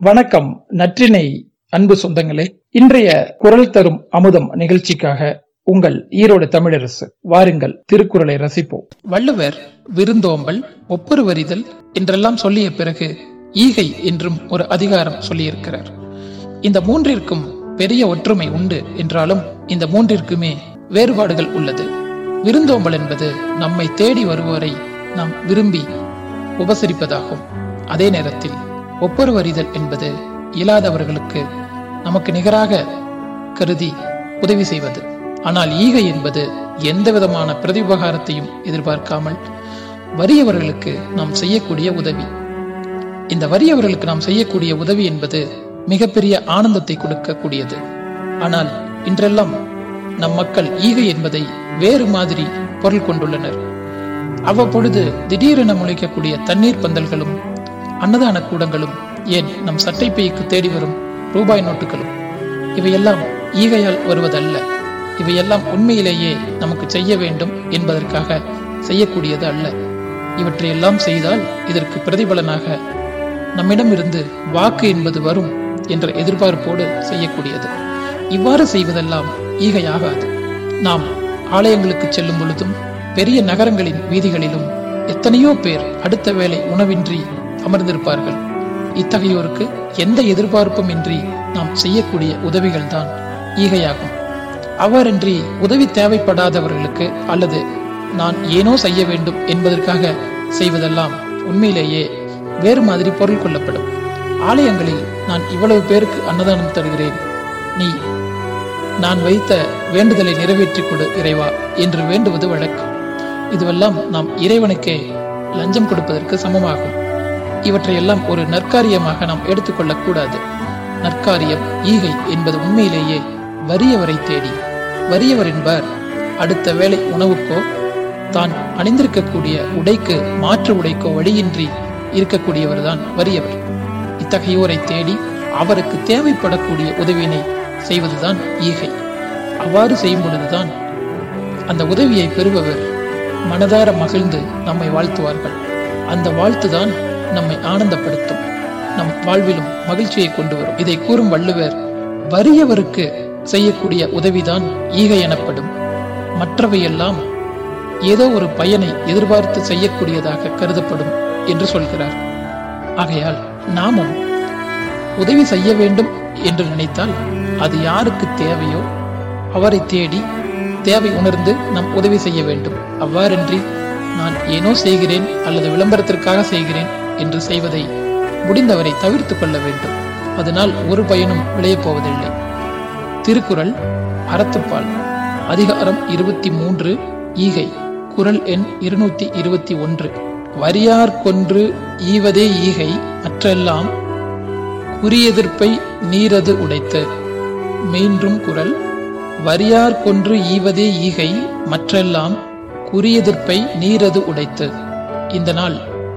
வணக்கம் நற்றினை அன்பு சொந்தங்களே. இன்றைய குரல் தரும் அமுதம் நிகழ்ச்சிக்காக உங்கள் ஈரோடு தமிழரசு வாருங்கள் திருக்குறளை ரசிப்போம். வள்ளுவர் விருந்தோம்பல் ஒப்புருவரிதல் என்றெல்லாம் சொல்லிய பிறகு ஈகை என்றும் ஒரு அதிகாரம் சொல்லியிருக்கிறார். இந்த மூன்றிற்கும் பெரிய ஒற்றுமை உண்டு என்றாலும் இந்த மூன்றிற்குமே வேறுபாடுகள் உள்ளது. விருந்தோம்பல் என்பது நம்மை தேடி வருவோரை நாம் விரும்பி உபசரிப்பதாகும். அதே நேரத்தில் ஒப்புரவறிதல் என்பது இயலாதவர்களுக்கு நமக்கு நிகராக கருதி உதவி செய்வது. ஆனால் ஈகை என்பது எந்த விதமான பிரதிபகாரத்தையும் எதிர்பார்க்காமல் வறியவர்களுக்கு நாம் செய்யக்கூடிய உதவி. இந்த வறியவர்களுக்கு நாம் செய்யக்கூடிய உதவி என்பது மிகப்பெரிய ஆனந்தத்தை கொடுக்கக்கூடியது. ஆனால் இன்றெல்லாம் நம் மக்கள் ஈகை என்பதை வேறு மாதிரி பொருள் கொண்டுள்ளனர். அவ்வப்பொழுது திடீரென முளைக்கக்கூடிய தண்ணீர் பந்தல்களும் அன்னதான கூடங்களும் ஏன் நம் சட்டை பைக்கு தேடி வரும் ரூபாய் நோட்டுகளும். இவையெல்லாம் ஈகையால் வருவதல்ல. இவையெல்லாம் உண்மையிலேயே நமக்கு செய்ய வேண்டும் என்பதற்காக செய்யக்கூடியது அல்ல. இவற்றையெல்லாம் செய்தால் இதற்கு பிரதிபலனாக நம்மிடமிருந்து வாக்கு என்பது வரும் என்ற எதிர்பார்ப்போடு செய்யக்கூடியது. இவ்வாறு செய்வதெல்லாம் ஈகையாகாது. நாம் ஆலயங்களுக்கு செல்லும் பொழுதும் பெரிய நகரங்களின் வீதிகளிலும் எத்தனையோ பேர் அடுத்த வேளை உணவின்றி அமர்ந்திருப்பார்கள். இத்தகையோருக்கு எந்த எதிர்பார்ப்பும் இன்றி நாம் செய்யக்கூடிய உதவிகள் தான் ஈகையாகும். அவரின்றி உதவி தேவைப்படாதவர்களுக்கு அல்லது நான் ஏனோ செய்ய வேண்டும் என்பதற்காக செய்வதெல்லாம் உண்மையிலேயே வேறு மாதிரி பொருள் கொள்ளப்படும். ஆலயங்களில் நான் இவ்வளவு பேருக்கு அன்னதானம் தருகிறேன். நீ நான் வைத்த வேண்டுதலை நிறைவேற்றிக் கொடு இறைவா என்று வேண்டுவது வழக்கம். இதுவெல்லாம் நாம் இறைவனுக்கே லஞ்சம் கொடுப்பதற்கு சமமாகும். இவற்றையெல்லாம் ஒரு நற்காரியமாக நாம் எடுத்துக்கொள்ளக் கூடாது நற்காரியம் ஈகை என்பது உண்மையிலேயே வறியவரை தேடி. வறியவர் என்பார் அடுத்த வேளை உணவுக்கோ தான் அணிந்திருக்கக்கூடிய உடைக்கு மாற்று உடைக்கோ வழியின்றி இருக்கக்கூடியவர்தான் வறியவர். இத்தகையோரை தேடி அவருக்கு தேவைப்படக்கூடிய உதவியினை செய்வதுதான் ஈகை. அவ்வாறு செய்யும் பொழுதுதான் அந்த உதவியை பெறுபவர் மனதார மகிழ்ந்து நம்மை வாழ்த்துவார்கள். அந்த வாழ்த்துதான் நம்மை ஆனந்தப்படுத்தும். நம் வாழ்விலும் மகிழ்ச்சியை கொண்டு வரும். இதை கூறும் வள்ளுவர் வறியவருக்கு செய்யக்கூடிய உதவிதான் ஈகை எனப்படும். மற்றவையெல்லாம் ஏதோ ஒரு பயனை எதிர்பார்த்து செய்யக்கூடியதாக கருதப்படும் என்று சொல்கிறார். ஆகையால் நாமும் உதவி செய்ய வேண்டும் என்று நினைத்தால் அது யாருக்கு தேவையோ அவரை தேடி தேவை உணர்ந்து நாம் உதவி செய்ய வேண்டும். அவ்வாறின்றி நான் ஏனோ செய்கிறேன் அல்லது விளம்பரத்திற்காக செய்கிறேன் என்று செய்வதை முடிந்தவரை தவிர்த்து கொள்ள வேண்டும். அதனால் ஒரு பயனும் விளையப் போவதில்லை. திருக்குறள் அறத்துப்பால். அதிகாரம் இருபத்தி மூன்று ஈகை. குரல் எண் இருநூத்தி இருபத்தி ஒன்று. வரியார் கொன்று ஈவதே ஈகை மற்றெல்லாம் குறியெதிர்ப்பை நீரது உடைத்து. மீண்டும் குரல் வரியார் கொன்று ஈவதே ஈகை மற்றெல்லாம் குறியெதிர்ப்பை நீரது உடைத்து. இந்த நாள்